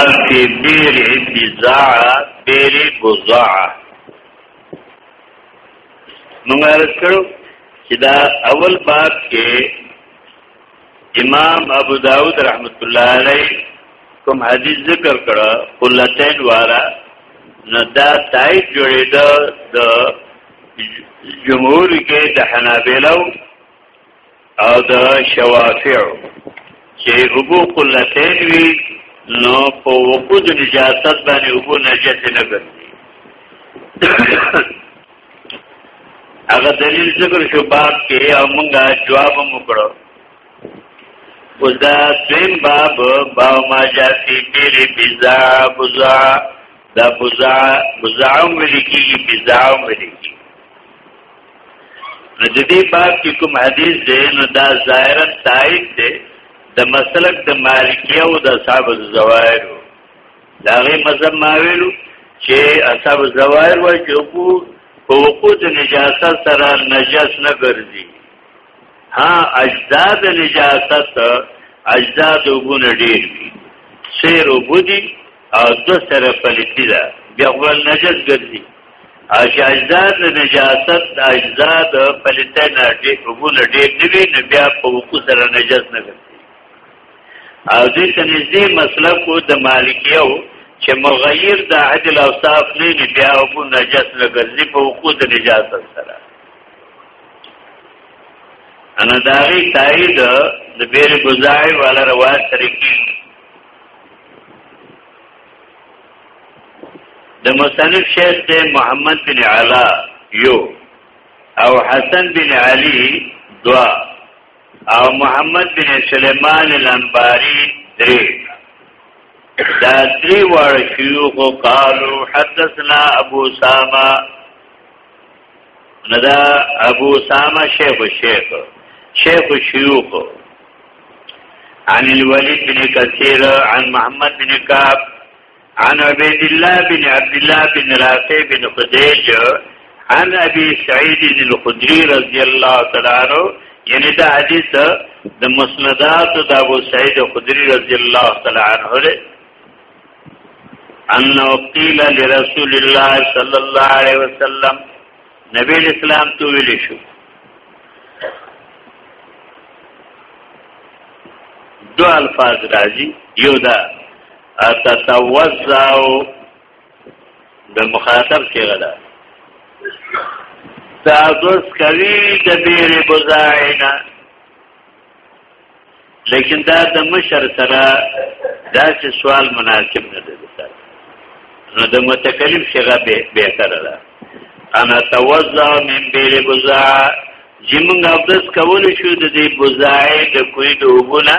فی بیر بزاع بیر بزاع موږ عرض کړو چې دا اول باب کې امام ابو داود رحمت الله علیه کوم حدیث ذکر کړه قلتین والا نو دا تایید جوړېده د جمهور کې د حنابلو او د شوافع چې ابو قلتین وی نو په وقود نجاست باندې ابو نجات نه ګرځي هغه دلیل ذکر شو باب کې او موږ جواب هم وکړو اوس دا دویم باب با ما جاتی پیر بزا بزا دا بزا بزا هم ولیکي بزا هم ولیکي د دې باب کې کوم حدیث دی نو دا ظاهرا تایید دی د مسلک د مالکیه او د اصحاب الزوایر دا غي مذهب ما ویلو چې اصحاب الزوایر وایي چې په وقوع د نجاست سره نجس نه ګرځي ها اجداد نجاست اجداد وګونه ډیر دي سیر وګدي او دو سره پلیتی ده بیا خپل نجس ګرځي اجازه د نجاست د اجزا د پلیته نه ډېر وګول ډېر نیوی نه بیا په وکو سره نجس نه ګرځي او دې تنځي مسلک کو د مالکیو چې مغیر د عهد الاوصاف نه نه بیا وکو نجس نه ګرځي په وکو د نجاست سره انا داغي تایید د بیر گزای والا روایت طریقې د مصنف شیخ دی محمد بن علا یو او حسن بن علی دوا او محمد بن سلیمان الانباری درې دا درې وړ شيوخ قالو حدثنا ابو ساما ندا ابو ساما شیخ شیخ شیخ شيوخ عن الوليد بن كثير عن محمد بن كعب عن عبيد الله بن عبد الله بن رافع بن خديج عن ابي سعيد الخدري رضي الله تعالى عنه یعنی دا حدیث د مسندات د ابو سعید خدری رضی الله تعالی عنہ له انه قیل لرسول الله صلی الله علیه وسلم نبی اسلام تو ویل شو دو الفاظ راځي یو دا اتتوزع د مخاطب څخه ده تاسو کوي د بیره بزاینا لیکن دا د مشر سره دا چې سوال مناسب نه دی نو د متکلم شغه به تر ده انا توزع من بیر بزا چې موږ افدس کول شو د دې بزای د کوی د وګونه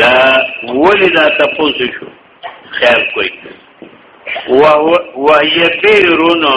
دا ولې دا تاسو شو خیر کوي وهي بیر رونو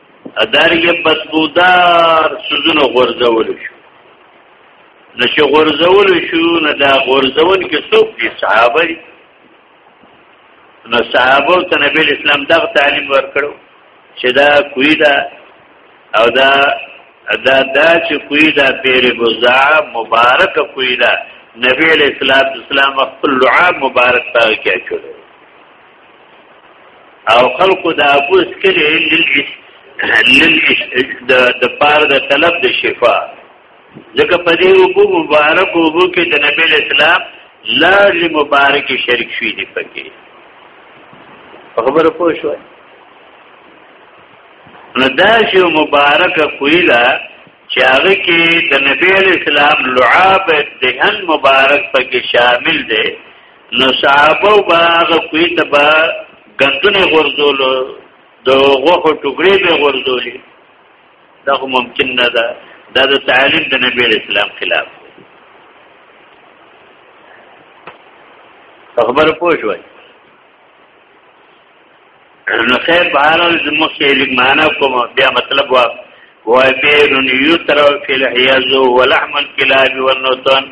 ادار یې بدبودار سوزونه غورځول شو نو چې غورځول شو نو دا غورځون کې څوک دي صحابه دي نو صحابه ته نبی اسلام دا تعلیم ورکړو چې دا کوی دا او دا دا دا چې کوی دا پیر بوزا مبارک کوی دا نبی اسلام اسلام خپل لعاب مبارک تا کې کړو او خلکو د ابو اسکلی د د پاره د طلب د شفا ځکه په دې وبو مبارک وبو کې د نبی اسلام لار مبارک شریک شوی دی پکې خبر پوه شو نو دا چې مبارک کویلا چې هغه کې د نبی اسلام لعاب دهن مبارک پکې شامل دی نو صحابه او باغ کوی ته با غندونه غرزول د غوخه ټوکړې به غرزولې دا خو ممکن نه ده دا د تعلیم د نبی اسلام خلاف خبر پوه شوي نو خیر بهر زموږ کې لیک معنا کوم بیا مطلب وا وای بیر یتر فی الحیاز ولحم الکلاب والنوتن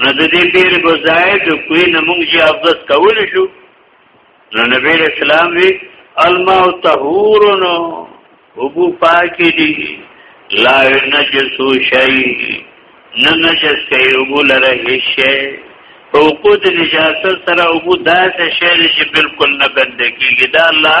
نو د دې پیر بوزای د کوی نمونږ یې افضل کول شو نو نبی اسلام وی الماء طهورن ابو پاکی دی لا نجسو شی نه نجس کوي ابو لره هیڅ حقوق د نجاست سره ابو داسې شی چې بالکل نه بند کیږي دا الله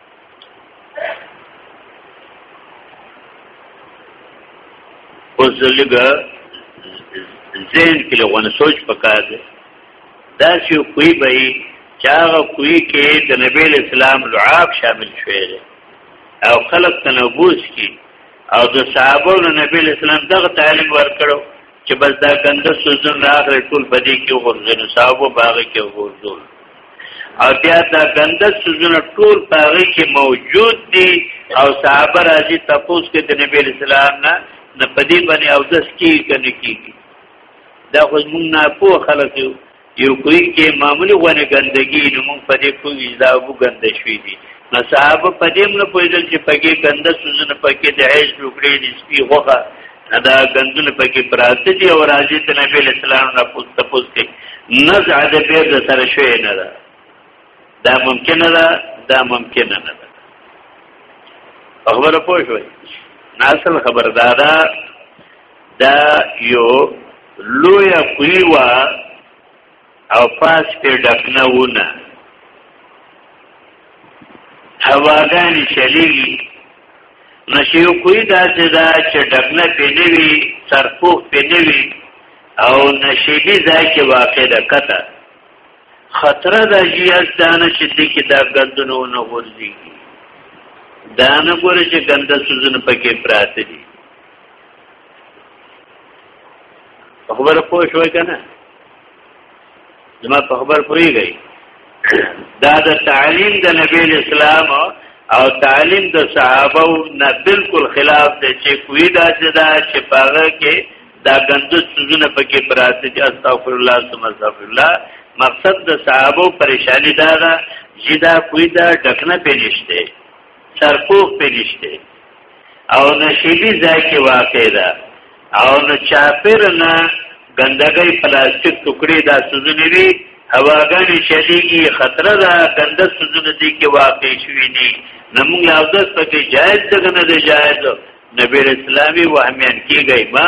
اوس لږه ذهن کې لغونه سوچ پکار دی دا چې کوی به چاغه کوی کې د نبی اسلام لعاب شامل شوی دی او خلق تنبوس کی او د صحابو نو نبی اسلام دغه تعلیم ورکړو چې بس دا ګنده سوزن راغلی ټول بدی کې ورځنو صحابو باغ کې ورځول او بیا دا ګنده سوزونه ټول پاغي کې موجود دي او صحابه راځي تاسو کې د نبی اسلام نه نه پدی باندې او دس کی کنه کیږي دا خو موږ نه په خلک یو یو کوی کې معمولی غونه ګندګي نو موږ پدې کوی دا وګند شوې دي صحابه په دې نه پوهېدل چې پکې کنده سوزنه پکې د هیڅ ټوکړې د سپي غوخه دا غندونه پکې پراته دي او راځي ته نبی اسلام نه پوښت پوښت کوي نزع د بیر د سره شوی نه ده دا ممکن ده دا ممکن نه ده خبره پوه شوي ناسل خبردارا دا یو لویا کوي وا او پاس په ډکنه ونه هواګانی چلیږي نشي کوی دا چې دا چې ډکنه په نوي سرپو په نوي او نشيبي ځای کې واقع ده کته خطر د جیاز دانه چې دې کې دا ګندنو نه ورځي دانه ګور چې ګنده سوزن پکې پراته دي خبره پوه شوې کنه زما په خبر پوریږي دا د تعلیم د نبی اسلام او تعلیم د صحابه نه بالکل خلاف دی چې کوی دا چې دا چې پاغه کې دا ګنده سوزونه پکې پراته چې استغفر الله ثم استغفر الله مقصد د صحابه پریشانی دا ده چې دا کوی دا ډکنه پېنشته سرپوخ پېنشته او نه شیلی ځای کې واقع ده او نه چاپیر نه ګندګۍ پلاستیک ټوکړي دا سوزونه وي هواګانې چلیږي خطر ده ګنده سوزونه دي کې واقع شوي نه نمونږ یو ځل پکې جایز دغه نه دی جایز نبی اسلامي وهمیان کیږي ما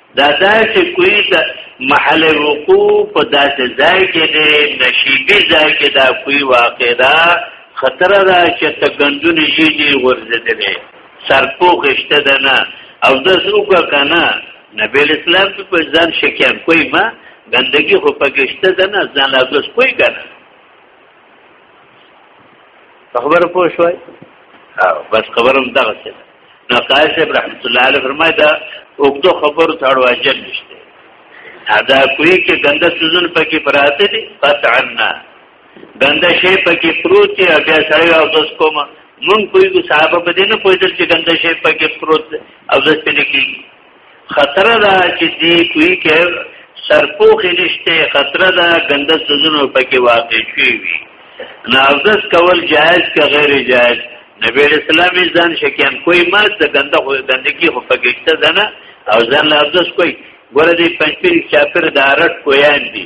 دا داسې کوی د محل وقوع په داسې ځای کې دی نشیبي ځای کې دا کوی واقع ده خطر ده چې ته ګندونې یې دی ورزدلې سرپوخ شته ده نه او د سوکا کنه نبی اسلام په ځان شکیان کوی ما ګندګي خو پکې شته ده نه ځان لا اوس کوی کنه خبر پوه شوي بس خبرم دغه څه نو قاضي صاحب رحمت الله علیه فرمای دا اوکتو خبر تاړو اجل نشته ادا کوی کې ګنده سوزن پکې پراته دي قطعنا ګنده شی پکې پروت دی بیا سړی او دوس کوم مونږ کوی صاحب په دې نه پوهېدل چې ګنده شی پکې پروت او ځکه نه کیږي خطر دا چې دی کوي کې سرپوخ نشته خطر دا ګنده سوزونه پکې واقع شي وي ناوزس کول جائز که غیر جائز نبی اسلامي ځان شکیان کوئی ما د ګنده خو ګندګي خو پکېشته ځنه او ځان لاوزس کوئی ګوره دې پنځپیر چاپر دارت کویان دي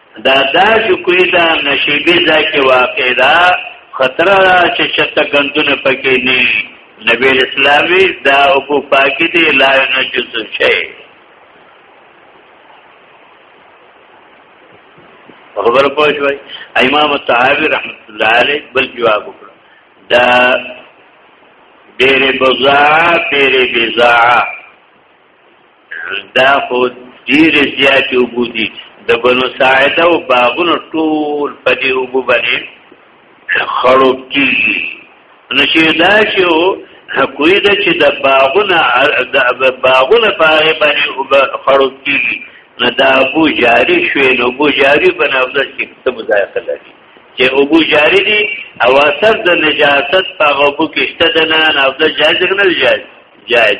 دا دا چې کوی دا نشیبی ځای کې واقع ده خطر را چې چته غندونه پکې نه نبی اسلامي دا او په پاکي دی لا نه جز شي خبر پوه شوي امام الطحاوي رحمت الله عليه بل جواب وکړه دا ډېر بزا ډېر بزا دا خو ډیر زیات وبو دي د بنو ساعده او باغونو ټول په دې وبو باندې خړو کیږي نو چې دا شو کوی دا چې د باغونه د باغونه په هغه باندې وب خړو کیږي نو دا ابو جاری شوی نو ابو جاری بنافذ کې څه مزایقه لري چې ابو جاری دی او اثر د نجاست په غوبو کې شته د نه نافذ جایز نه جایز جایز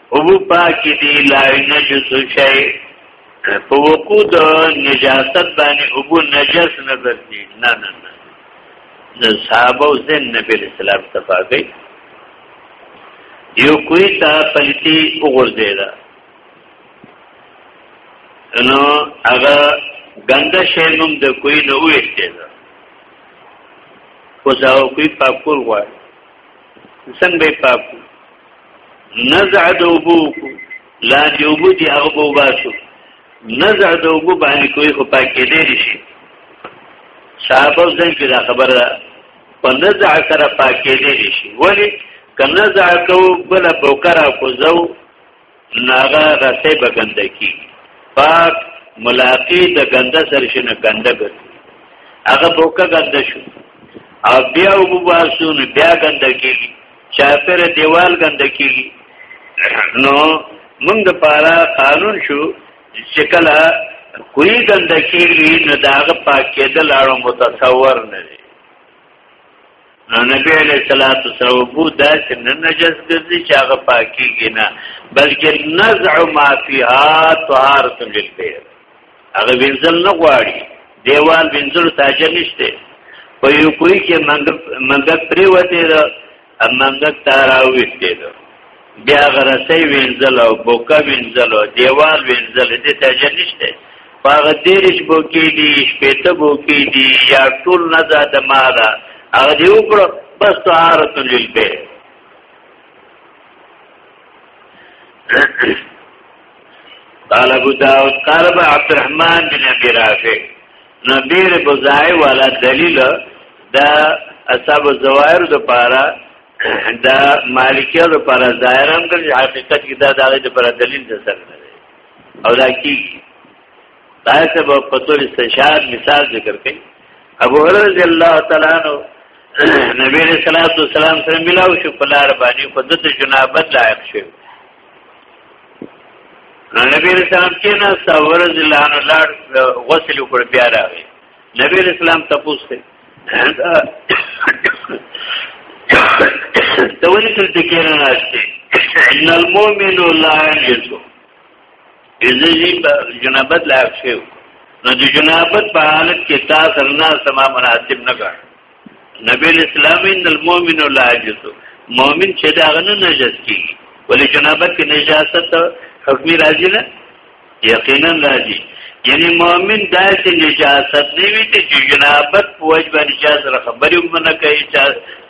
او پاکی دی لا نجس شی په وقوع د نجاست باندې ابو نجس نه ګرځي نه نه نه د صحابه او زین نبی اسلام تفاقی یو کوی تا پلتی وګرځي دا نو هغه ګنده شی نوم د کوی نه وېشته دا خو ځاو کوی پاکول غواړي څنګه پاکول نزع د وبو لا دی وبو دی هغه بو باسو نزع د وبو باندې کوی خو پاکې دی شي صحابه ځین کې دا خبره په نزع سره پاکې دی شي ولی کنه ځا کو بل بوکرا کو زو ناغه رسې به ګنده کی پاک ملاقی د ګنده سره شنه ګنده ګر هغه بوکه ګنده شو او بیا وباسو نو بیا ګنده کیږي چاپره دیوال ګنده کیږي نو موږ د پارا قانون شو چې کله کوئی ګنده کیږي نو داغه پاک کېدل اړه متصور نه دی نو نبی علیہ الصلوۃ والسلام دا چې نه نجس ګرځي چې هغه پاکيږي نه بلکې نزع ما فيها طهارت للبير هغه وینځل نه غواړي دیوال وینځل تاجه نشته په یو کوی کې منګ منګ پریوته دا منګ تاراوي ته بیا غرسې وینځل او بوکا وینځل او دیوال وینځل دې ته اجر نشته هغه دیرش بوکی دی شپېته بوکی دی یا ټول نه زیاده مالا هغه دی وکړو بس طهارت للبه قال ابو داود قال ابو عبد الرحمن بن ابي رافع نبير بزای والا دلیل دا اصحاب الزوائر د پاره دا مالکیو د پر ظاهر هم د حقیقت کې دا د پر دلیل د سره نه دی او دا کی دا څه په پتول استشار مثال ذکر کړي ابو هرره رضی الله تعالی عنہ نبی رسول الله صلی الله علیه وسلم سره ملاو شو په لار باندې په دته جنابت لایق شو نو نبی رسول الله کې نه ساور ځلانو لاړ غسل وکړ بیا راغی نبی رسول الله تاسو ته ته ولې تل تکیر نه راځي ان المؤمن لا يجو اذا جنابت لا شي نو د جنابت په حالت کې تاسو نه سما مناسب نه ګڼ نبی اسلام ان المؤمن لا يجو مؤمن چې دا غنه نجس کی ولې جنابت کې نجاست حکمی راځي نه یقینا راځي یعنی مؤمن داسې نجاست نه وي چې جنابت په وجه باندې چا سره خبرې هم نه کوي چا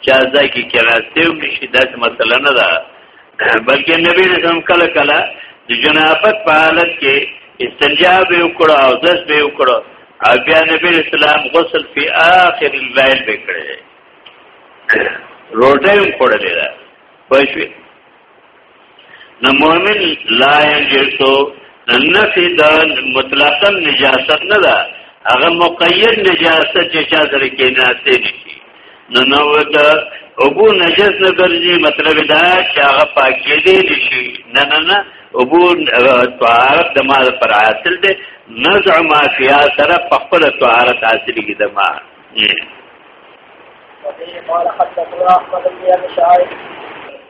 چا ځای کې کېناسته هم نشي داسې مسله نه ده بلکې نبی رسول کله کله د جنابت په حالت کې استنجا به وکړه او دس به وکړه او بیا نبی اسلام غسل په آخر الليل به کړی روټه هم خوړلې ده پښې نو مؤمن لا یجسو نفی دا مطلقا نجاست نه ده هغه مقید نجاست چې چا سره کې ناشته نشي نو نو دا ابو نجس نه ګرځي مطلب دا چې هغه پاکې دي نشي نه نه نه ابو طهارت د مال پر حاصل دي نزع ما فیا سره په خپل طهارت حاصل کی د ما قال حتى احمد بن شعيب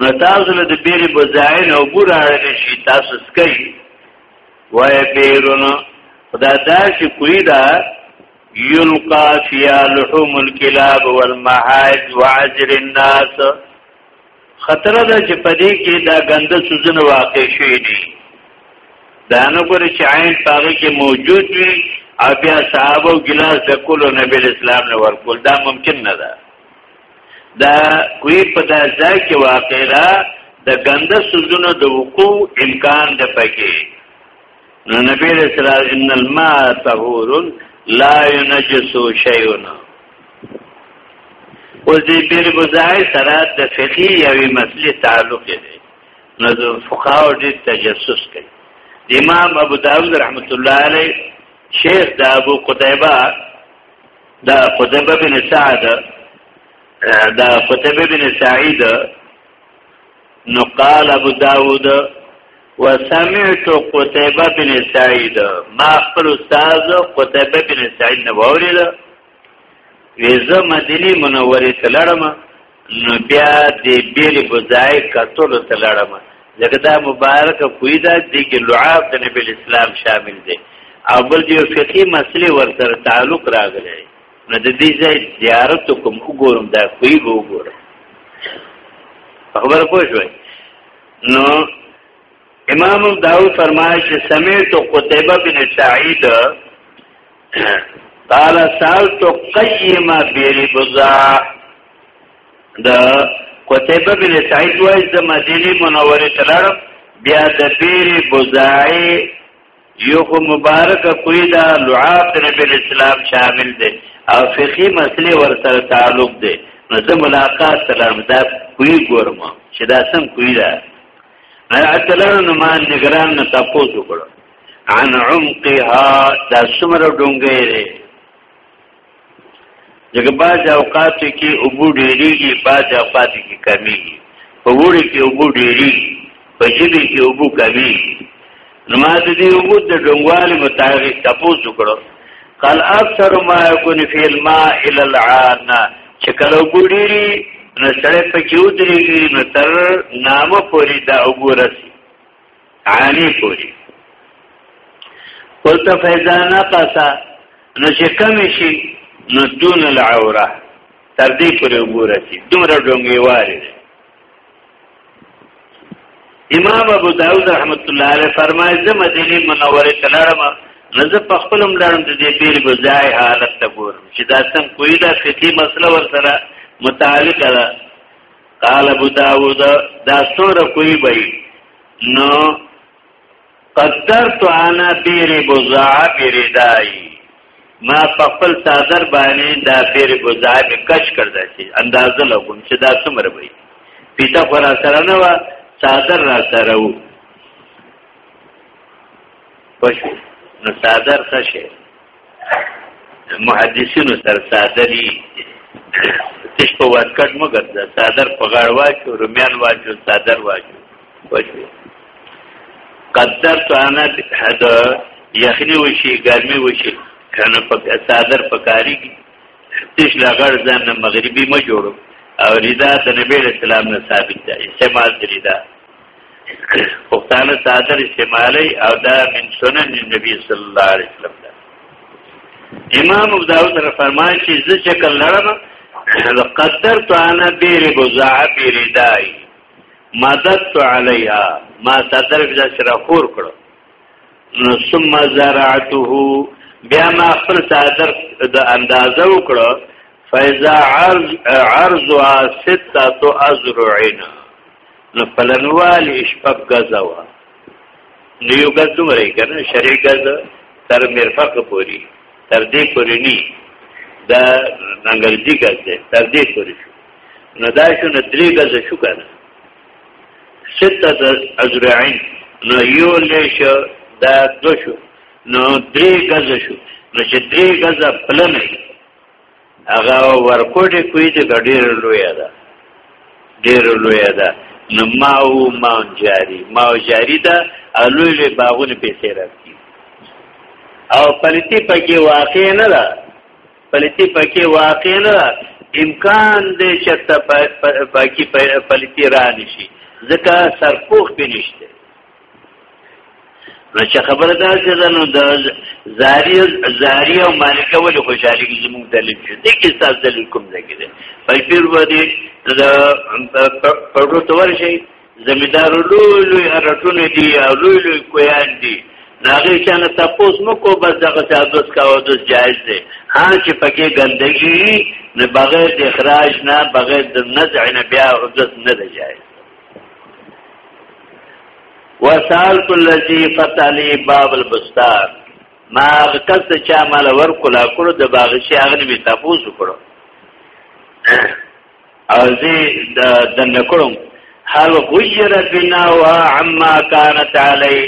نو تاسو له دې بیرې بځای نه وګور اړل شي تاسو سکي وای بیرونو خدا دا چې کوی دا یلقا فی لحوم الكلاب والمحاج وعجر الناس خطر ده چې پدې کې دا غنده سوزن واقع شي دي دا نو ګورې چې عین پاره کې موجود وي او بیا صحابه ګلاس د کولو نبی اسلام نه ورکول دا ممکن نه ده دا کوی په دا ځای کې واقع ده د ګنده سوزونو د وقوع امکان ده پکې نو نبی رسول الله ان الماء طهور لا ينجس شيء او دې پیر بزای سره د فقهي یوې مسلې تعلق دی نو د فقهاو دې تجسس کوي امام ابو داود رحمت الله علیه شیخ د ابو قتیبه دا قتيبه بن سعد دا قتيبه بن سعيد نو قال ابو داود وسمعت قتيبه بن سعيد ما خپل استاد قتيبه بن سعيد نو اورید ویزه مدینه منوره تلرمه نو بیا دې بیرې بځای کتلو ته لړم ځکه دا مبارک کوی دا دې کې لعاب د نبی اسلام شامل دی او بل دې فقهي مسلې ورسره تعلق راغلی نو د دې ځای زیارت کوم وګورم دا کوی وګورم خبر پوه شوي نو امام داود فرمایي چې سمعت قتيبه بن سعيد قال سالت قیم بربزا د قتیبه بن سعید وای د مدینه منوره تلار بیا د بیر بوزای یو خو مبارک کوی دا لعاب د نبی اسلام شامل دی او فقهي مسلې ورسره تعلق دی نو زه ملاقات سلام دا کوی ګورم چې دا سم کوی دا نه اتلانو نو ما نگران نه تاسو وکړو عن عمقها دا سمره ډونګې دی دغه باز اوقات کې ابو ډېریږي باز اوقات کې کمیږي په وړي کې ابو ډېریږي په جبي کې ابو کمیږي نو ما د دې ابو د ډونګوالي متعلق تاسو کړو قال اکثر ما يكون في الماء الى العانه چې کله ابو ډېری نو سره په کې ودرېږي نو تر نامه پوری دا ابو رسي عامی پوری قلت فیضا نقصا نو چې کم شي نو دون العوره تر دې پورې وګوره چې دومره ډونګي واري امام ابو داود رحمت الله علیه فرمایي زه مدینه منوره ته لړم نو زه په خپل لړم د دې بیر بځای حالت ته ګورم چې دا څنګه کوی دا فقہی مسله ور سره متعلق ده قال ابو داود دا سوره کوي بي نو قدرت انا بیر بزع بردای ما په خپل صادر باندې دا بیر بزع می کش کړدا چې اندازه لګوم چې دا څومره وي پیتا خو را سره نه و صادر را سره و پښو نو صادر څه شي محدثینو سر ساده دي تش په واسکټ مګر دا صادر په غاړ واچو رومیان واچو صادر واچو واچو قدر تو انا حدا یخنی وشي ګرمي وشي کنه په صادر په کاری کی تش لغړ ځان مغربي ما جوړو او رضا د نبی اسلام نه ثابت ده استعمال رضا پښتانه صادر استعمالی او دا من سنن نبی صلی الله علیه وسلم دا امام ابو داود فرمایي چې زه چې کله لړم قدر تو انا بیر بزاع بیر دای مدد تو علیها ما صدر بزا سره خور کړو نو ثم زرعته بیا ما خپل صدر د اندازه وکړو فاذا عرض عرضها سته ازرعنا نو پلنوال شپږ غزا وا نو یو غز دومره کنه شری غز تر مرفق پوری تر دې پوری نی دا انګریزي غز دی تر دې پوری شو نو دا شو نو درې غز شو کنه سته ازرعین نو یو لیش دا دو شو نو درې غز شو نو چې درې غز پلنه هغه ورکوټه کوي چې ډېر لوی ده ډېر لوی ده نو ما او ما جاری ما جاری ده الوی له باغونه پیسې راځي او پلتی پکې واقع نه ده پلتی پکې واقع نه ده امکان دې چې پکې پلتی را نشي ځکه سرپوخ به نشته نو چې خبره دا چې دا نو د زاری زاری او مالکه ولې خوشالي کې زموږ دلیل شو دې کې تاسو دلیل کوم ځای کې ده فجر باندې د پرو تور شي زمیدار لوی لوی هرټونه دي او لوی لوی کویان دي ناغه چانه تاسو مو کو بس دغه تاسو کا او د جایز دي ها چې پکې ګندګي نه بغیر د اخراج نه بغیر د نزع نه بیا عزت نه دی جایز وسالت الذي فتح لي باب البستان ما کس چا مال ور کولا کړو د باغ شي هغه می تاسو کړو او زی د دن کړم هل غیر بنا وا عما كانت علي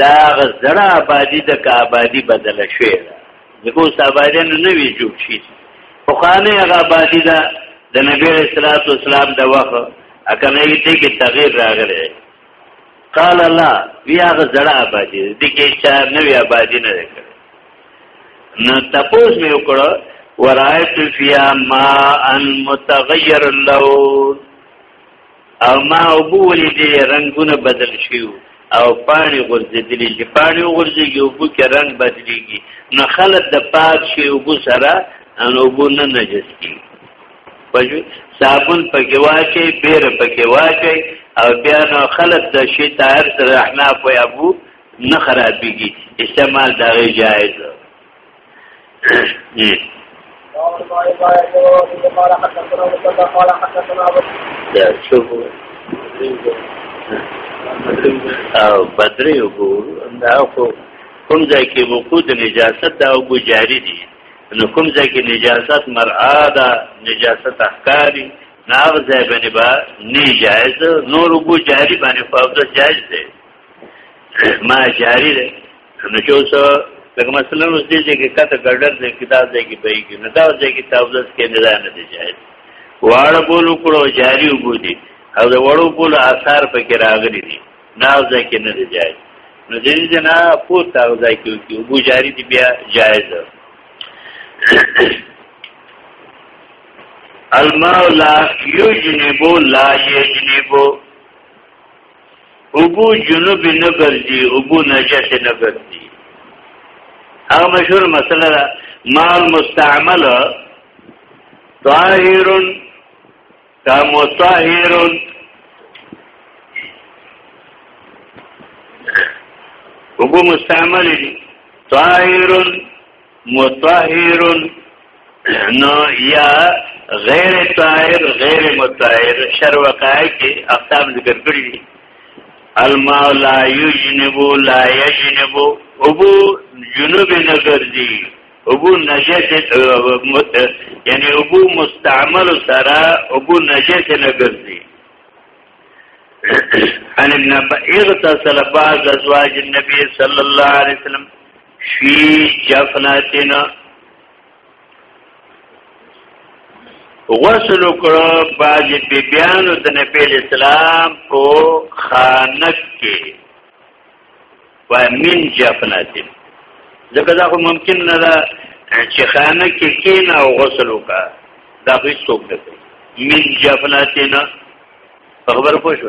دا غزړه آبادی د کا آبادی بدل شوه زګو صاحبان نه وی جوړ شي په خانه هغه آبادی دا د نبی رسول الله د وخت اکنه دې کې تغییر راغلی قال الله بیا غزړه آبادی دې کې چا نوې آبادی نه کړ نو تپوس مې وکړو ورایت فیا ما ان متغیر اللون او ما اوبه ولیدې رنگونه بدل شیو او پانی غورځېدلې چې پانی غورځېږي اوبه کې رنگ بدلېږي نو خلک د پاک شي اوبه سره ان اوبه نه نجس کېږي پجو صابون پکې واچي بیر پکې واچي او بیا نو خلک د شي طاهر سره احناف او ابو نه خرابېږي استعمال دا جایز دی جی او بدرې وګور دا خو کوم ځای کې وقود نجاست دا او جاری دي نو کوم ځای کې نجاست مرعا ده نجاست احکاری ناغ ځای باندې با نه جایز نور وګو جاری باندې فوض جایز ده ما جاری ده نو چې اوس لکه مثلا اوس دې چې کې کته ګړډر دې کې دا دې کې پي کې نه دا دې کې تاوزس کې نه ده نه دي جاهل واړه بولو کړو جاری وګدي او د وړو بولو آثار پکې راغلي دي ناو ځای کې نه دی جایز نو دې دې نه پورته او ځای کې کې وګو جاری دی بیا جایز الماء لا یجنبو لا یجنبو ابو جنوب نه ګرځي ابو نجس نه ګرځي هغه مشهور مسله ده مال مستعمل طاهر کا مطهر ابو مستعمل دي طاهر مطهر نو یا غیر طاهر غیر مطهر شر وقای کې اقسام ذکر کړی دي الماء لا یجنب لا یجنب ابو جنوب نګرځي ابو نجس یعنی ابو مستعمل سره ابو نجس نګرځي ان ابن اغتسل بعض ازواج النبي صلى الله عليه وسلم فی جفنتن غسل کړه باج بی بیانو د نبی اسلام په خانک کې و من جفنتن ځکه دا خو ممکن نه ده چې خانه کې کین او غسل وکا دا هیڅ څوک نه کوي من جفناتنا خبر پوه شو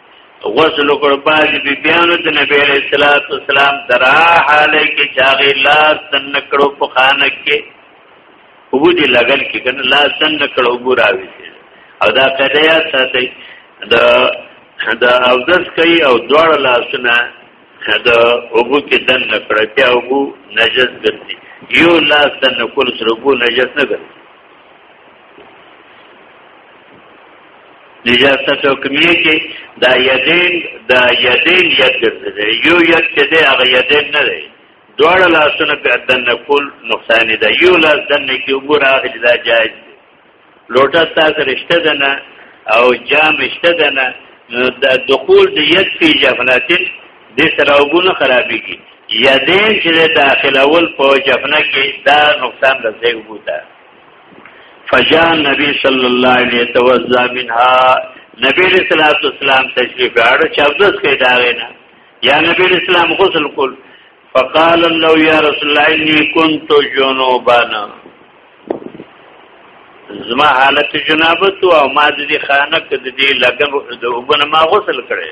غسل وکړ باز بی بیانو د نبی علیہ الصلوۃ والسلام درا حاله کې چاغې لاس تن کړو په خانه کې وو دې لګل کې کنه لاس تن کړو ګوراوي او دا کړه یا ساتي د د اودس کوي او دواړه لاسونه د وګو کې دن کړه بیا وګو نجس ګرځي یو لاس تن کول سره وګو نجس نه ګرځي نجاسه حکمیه کې دا یدین دا یدین ید ګرځي یو ید چې دی هغه یدین نه دی دواړه لاسونه په دن کول نقصان دی یو لاس دن کې وګوره هغه دا جایز دی لوټه تاسو رشته ده نه او جام رشته ده نه د دخول د ید فی جفناتین د سره وګونه خرابېږي یدین چې داخلول په جفنه کې دا نقصان رسېږي فجاء النبي صلى الله عليه يتوزا منها نبی رسول الله والسلام تشریف راړ چې ابدس کې داغې نه یا نبی رسول الله غسل کول فقال الله يا رسول الله اني كنت جنوبا زما حالت جنابت او ما د دې خانه کې د دې لګن د وبنه ما غسل کړي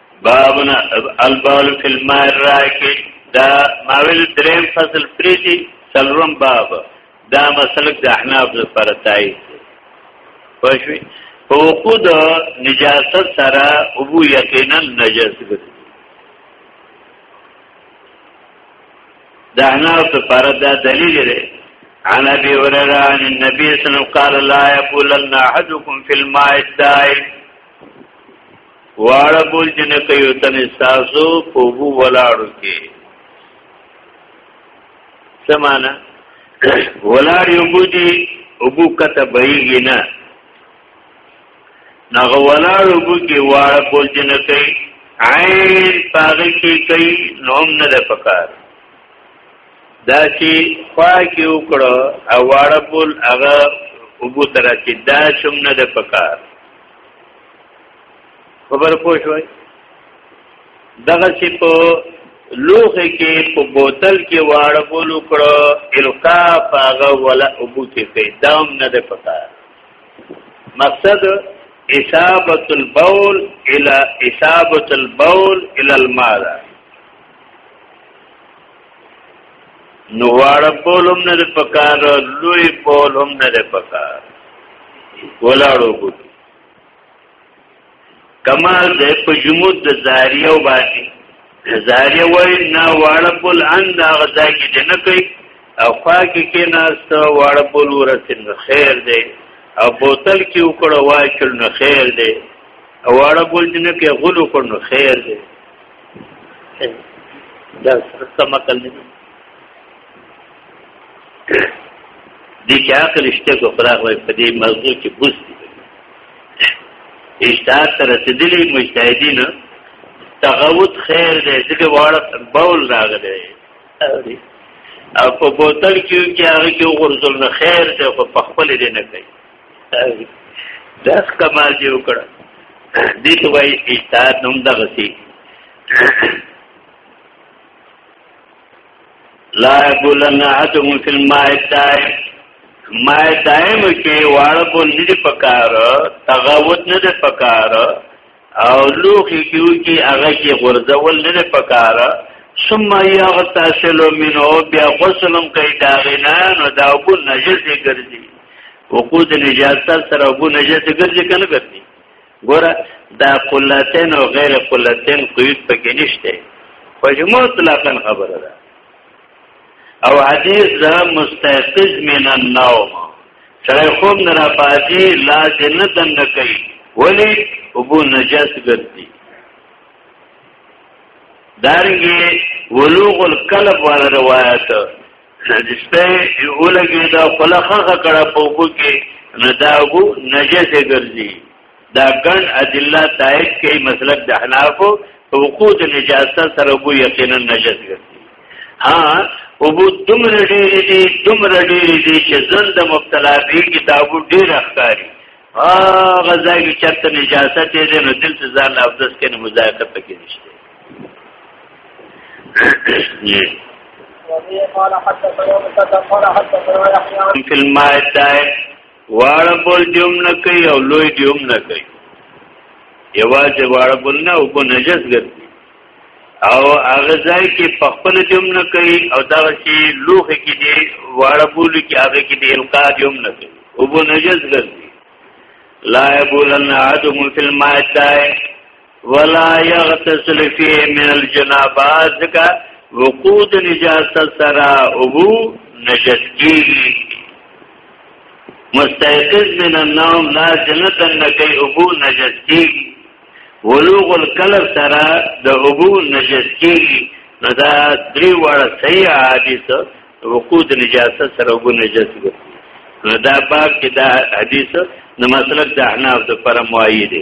بابنا البال فی الماء الراکد دا ماویل دریم فصل پریتی سلورم باب دا مسلک د احناف لپاره تایید دی پښوی په وقوع د نجاست سره ابو یقینا نجس ګرځي د احناف لپاره دا دلیل دی عن ابي هريره عن النبي صلى الله عليه وسلم قال لا يقولن احدكم في الماء الدائم واړه بول جن کوي تن سازو په وو ولاړو کې سمانا ولاړ یو بودي ابو کته بېږي نه نغه ولاړ ابو کې واړه بول جن کوي عین پاغي کې کوي نوم نه ده پکار دا چې خوا کې وکړه او واړه بول هغه ابو تر چې دا شم نه ده پکار خبر پوه شوي دغه چې په لوخه کې په بوتل کې واړه بولو کړه القا پاغه ولا ابو کې کوي دام نه ده پتا مقصد اصابت البول الى اصابت البول الى الماء نو واړه پول هم نه پکار لوی پول هم نه پکار ولاړو کو کمال د په جمود د زاریو باندې زاریو وای نه واړه پول اند هغه ځای کې جنه کوي او خوا کې کې ناست واړه پول ورته خیر دی او بوتل کې وکړه وای چې نو خیر دی او واړه پول جنه کې غلو کړو خیر دی دا څه مقل نه دي کې عقل شته کو فراغ وي په دې موضوع کې بوس دي اشتهاد تر رسیدلی مجتهدین تغوت خیر دی ځکه واړه بول راغلی او په بوتل کې کې هغه کې غرزل نه خیر دی خو په خپل دې نه کوي داس کمال دی وکړه دې ته وایي اجتهاد هم دغه سي لا یقولن عدم فی الماء الدائم ما دائم کې واړه بول نه پکار تغاوت نه پکار او لوخي کیو کی هغه کی غرزول نه پکار ثم یغتسل منه بیا غسلم کوي دا غنا نو دا وګ نجس ګرځي وقود نجاست سره وګ نجس ګرځي کنه ګرځي ګوره دا قلتین او غیر قلتین قید پکې نشته خو مطلقاً خبره ده او حدیث دا مستيقظ من النوم سره خوب نه را پاتې لا دې نه دند کوي ولی ابو نجس ګرځي دارنګي ولوغ القلب والا روایت نجسته اولګي دا خلخه کړه په وګو کې نه دا وګو نجس ګرځي دا ګڼ ادله تایید کوي مسلک د حنافو وقوع د نجاست سره بو یقینا نجس ګرځي ها او بو دومره ډېرې دي دومره ډېرې دي چې ځن د مبتلا به کتابو ډېر اخکاری هغه ځای کې چرته نجاست یې دی نو دلته ځان له افدس کې مزایقه پکې نشته قال حتى قال حتى قال حتى قال في الماء الدائم واړه بول دیوم نه کوي او لوی دیوم نه کوي یوازې واړه بول نه او په نجس ګرځي او هغه ځای کې په خپل دیوم نه کوي او دا چې لوخه کې دی واړه بول کې هغه کې دی القا دیوم نه کوي او په نجس ګرځي لا یبولن عدم فی الماء الدائم ولا يغتسل فيه من الجنابات ذکا وقود نجاست سرا او نجس کی مستيقظ من النوم لا جنت نکی ابو نجس کی ولوغ القلب سرا د ابو نجس کی نو دا درې وړه صحیح حدیث وقود نجاست سره وګ نجاست وګ نو دا باب کې دا حدیث نو مسلک د احناف د پر موایي دی